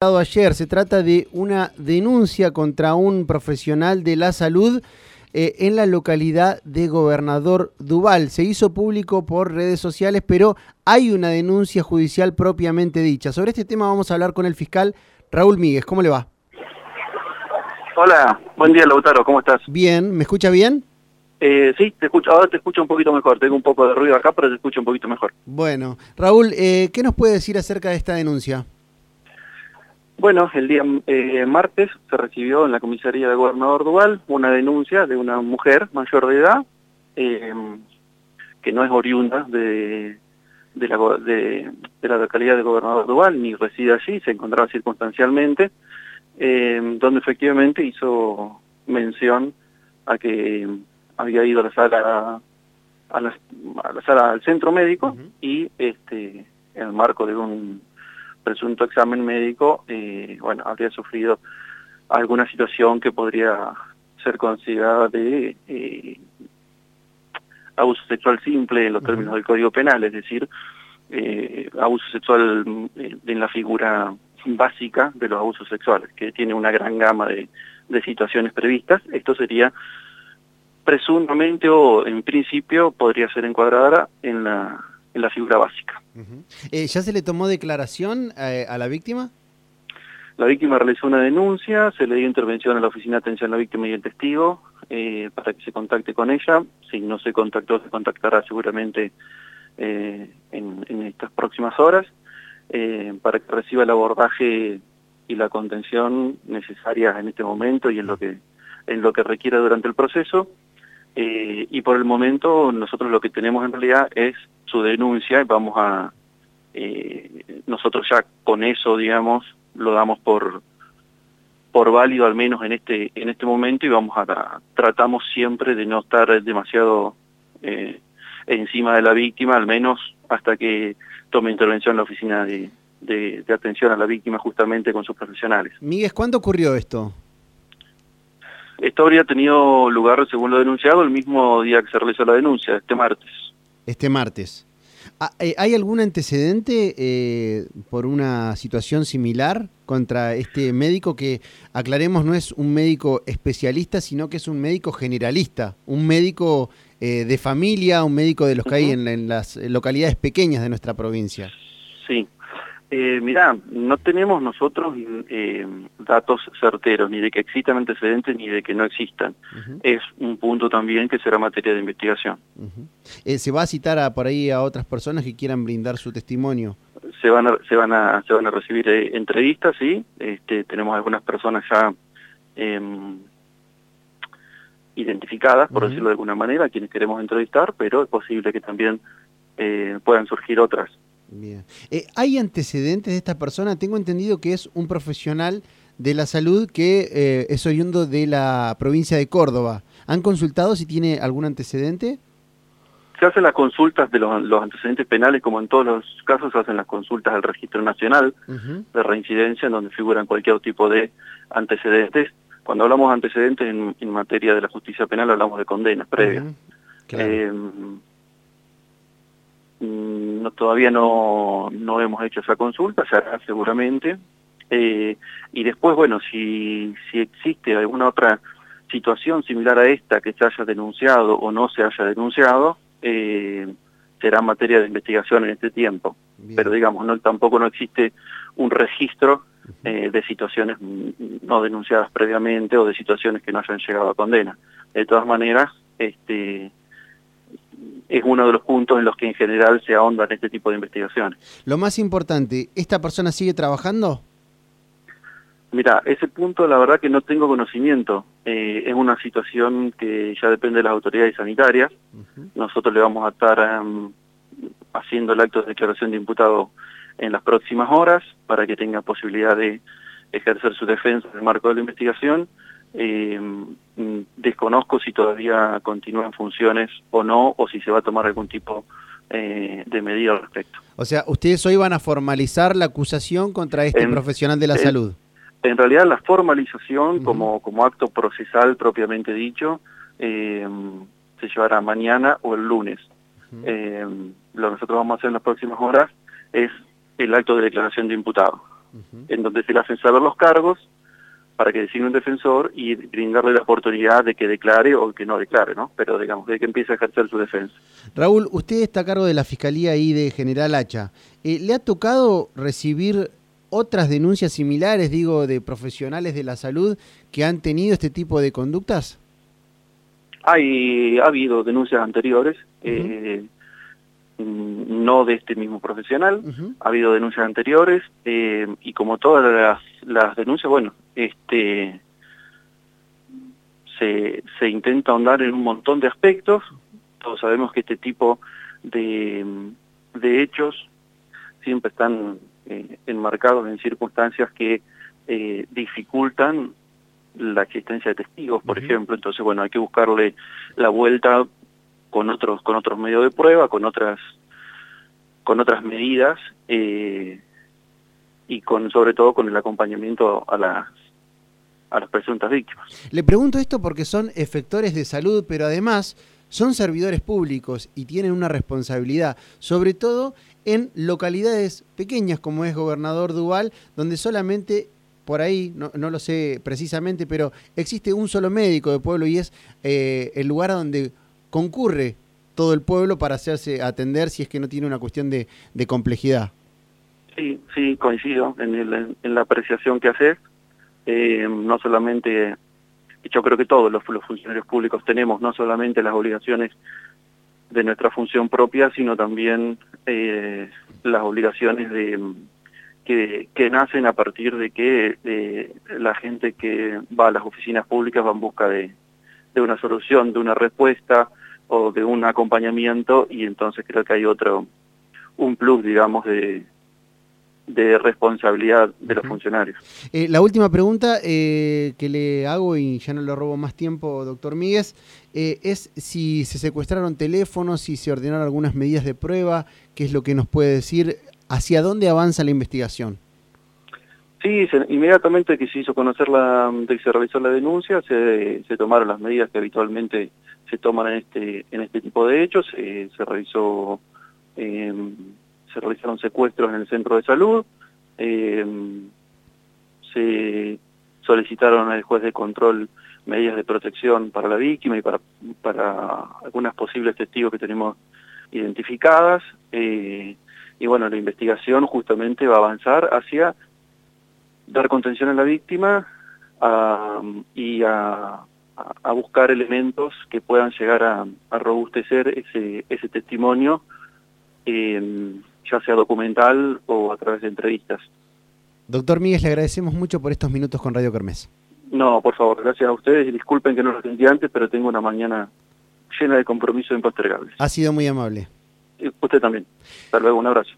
ayer. Se trata de una denuncia contra un profesional de la salud eh, en la localidad de Gobernador Duval. Se hizo público por redes sociales, pero hay una denuncia judicial propiamente dicha. Sobre este tema vamos a hablar con el fiscal Raúl Míguez. ¿Cómo le va? Hola, buen día Lautaro, ¿cómo estás? Bien, ¿me escucha bien? Eh, sí, te escucho, ahora te escucho un poquito mejor, tengo un poco de ruido acá, pero te escucho un poquito mejor. Bueno, Raúl, eh, ¿qué nos puede decir acerca de esta denuncia? Bueno, el día eh, martes se recibió en la comisaría de Gobernador Duval una denuncia de una mujer mayor de edad eh, que no es oriunda de, de, la, de, la localidad de Gobernador Duval ni reside allí, se encontraba circunstancialmente, eh, donde efectivamente hizo mención a que había ido a la sala a la, a la sala al centro médico y este en el marco de un presunto examen médico, eh, bueno, habría sufrido alguna situación que podría ser considerada de eh, abuso sexual simple en los términos del Código Penal, es decir, eh, abuso sexual en la figura básica de los abusos sexuales, que tiene una gran gama de, de situaciones previstas. Esto sería presuntamente o en principio podría ser encuadrada en la en la figura básica. eh, ¿Ya se le tomó declaración eh, a la víctima? La víctima realizó una denuncia, se le dio intervención a la Oficina de Atención a la Víctima y el Testigo eh, para que se contacte con ella. Si no se contactó, se contactará seguramente eh, en, en, estas próximas horas para que reciba el abordaje y la contención necesarias en este momento y en lo que en lo que requiera durante el proceso. Y por el momento nosotros lo que tenemos en realidad es su denuncia y vamos a, eh, nosotros ya con eso, digamos, lo damos por por válido al menos en este en este momento y vamos a tratamos siempre de no estar demasiado eh, encima de la víctima al menos hasta que tome intervención la oficina de, de, de atención a la víctima justamente con sus profesionales. Miguel, ¿cuándo ocurrió esto? Esto habría tenido lugar, según lo denunciado, el mismo día que se realizó la denuncia, este martes. Este martes. Ah, eh, ¿Hay algún antecedente eh, por una situación similar contra este médico que, aclaremos, no es un médico especialista, sino que es un médico generalista, un médico eh, de familia, un médico de los que hay en, en las localidades pequeñas de nuestra provincia? Sí, eh, mirá, no tenemos nosotros eh, datos certeros, ni de que existan antecedentes ni de que no existan. Uh -huh. Es un punto también que será materia de investigación. Uh -huh. eh, ¿Se va a citar a, por ahí a otras personas que quieran brindar su testimonio? Se van a, se van a, se van a recibir eh, entrevistas, sí. Este, tenemos algunas personas ya em, identificadas, por uh -huh. decirlo de alguna manera, a quienes queremos entrevistar, pero es posible que también eh, puedan surgir otras. Bien. Eh, ¿Hay antecedentes de esta persona? Tengo entendido que es un profesional de la salud que eh, es oriundo de la provincia de Córdoba. ¿Han consultado si tiene algún antecedente? Se hacen las consultas de los, los antecedentes penales, como en todos los casos, se hacen las consultas del Registro Nacional uh -huh. de Reincidencia, en donde figuran cualquier tipo de antecedentes. Cuando hablamos de antecedentes en, en materia de la justicia penal, hablamos de condenas previas. Uh -huh. claro. eh, no, todavía no, no hemos hecho esa consulta, se hará seguramente. Eh, y después, bueno, si, si existe alguna otra situación similar a esta que se haya denunciado o no se haya denunciado, eh, será materia de investigación en este tiempo. Bien. Pero digamos, no, tampoco no existe un registro eh, de situaciones no denunciadas previamente o de situaciones que no hayan llegado a condena. De todas maneras, este es uno de los puntos en los que en general se ahonda en este tipo de investigaciones. Lo más importante, ¿esta persona sigue trabajando? Mira, ese punto la verdad que no tengo conocimiento. Eh, es una situación que ya depende de las autoridades sanitarias. Uh -huh. Nosotros le vamos a estar um, haciendo el acto de declaración de imputado en las próximas horas para que tenga posibilidad de ejercer su defensa en el marco de la investigación. Eh, desconozco si todavía continúa en funciones o no, o si se va a tomar algún tipo eh, de medida al respecto. O sea, ustedes hoy van a formalizar la acusación contra este en, profesional de la en, salud. En realidad la formalización uh -huh. como, como acto procesal propiamente dicho eh, se llevará mañana o el lunes. Uh -huh. lo que nosotros vamos a hacer en las próximas horas es el acto de declaración de imputado. en donde se le hacen saber los cargos para que designe un defensor y brindarle la oportunidad de que declare o que no declare, ¿no? Pero digamos, de que empiece a ejercer su defensa. Raúl, usted está a cargo de la Fiscalía ahí de General Hacha. Eh, ¿Le ha tocado recibir otras denuncias similares, digo, de profesionales de la salud que han tenido este tipo de conductas? Hay, ha habido denuncias anteriores, eh, no de este mismo profesional, ha habido denuncias anteriores eh, y como todas las, las, denuncias, bueno, este se, se intenta ahondar en un montón de aspectos, todos sabemos que este tipo de, de hechos siempre están eh, enmarcados en circunstancias que eh, dificultan la existencia de testigos, por ejemplo. Entonces, bueno, hay que buscarle la vuelta con otros con otros medios de prueba, con otras con otras medidas eh, y con sobre todo con el acompañamiento a las a las presuntas víctimas. Le pregunto esto porque son efectores de salud, pero además son servidores públicos y tienen una responsabilidad, sobre todo en localidades pequeñas como es Gobernador Duval, donde solamente por ahí, no, lo sé precisamente, pero existe un solo médico de pueblo y es eh, el lugar donde concurre todo el pueblo para hacerse atender si es que no tiene una cuestión de, complejidad. Sí, sí, coincido en, la apreciación que haces. Eh, no solamente, yo creo que todos los, funcionarios públicos tenemos no solamente las obligaciones de nuestra función propia, sino también eh, las obligaciones de que, nacen a partir de que eh, la gente que va a las oficinas públicas va en busca de, una solución, de una respuesta o de un acompañamiento y entonces creo que hay otro, un plus, digamos, de, de responsabilidad de los funcionarios. Eh, la última pregunta eh, que le hago, y ya no le robo más tiempo, doctor Míguez, es si se secuestraron teléfonos, si se ordenaron algunas medidas de prueba, qué es lo que nos puede decir ¿Hacia dónde avanza la investigación? Sí, inmediatamente que se hizo conocer la, que se realizó la denuncia, se, tomaron las medidas que habitualmente se toman en este en este tipo de hechos, se realizó em, se realizaron secuestros en el centro de salud, em, se solicitaron al juez de control medidas de protección para la víctima y para para algunas posibles testigos que tenemos identificadas. Eh, y bueno, la investigación justamente va a avanzar hacia dar contención a la víctima y a, buscar elementos que puedan llegar a, robustecer ese, ese testimonio, ya sea documental o a través de entrevistas. Doctor Miguel, le agradecemos mucho por estos minutos con Radio Kermés. No, por favor, gracias a ustedes y disculpen que no lo atendí antes, pero tengo una mañana llena de compromisos impostergables. Ha sido muy amable. Usted también. Hasta luego, un abrazo.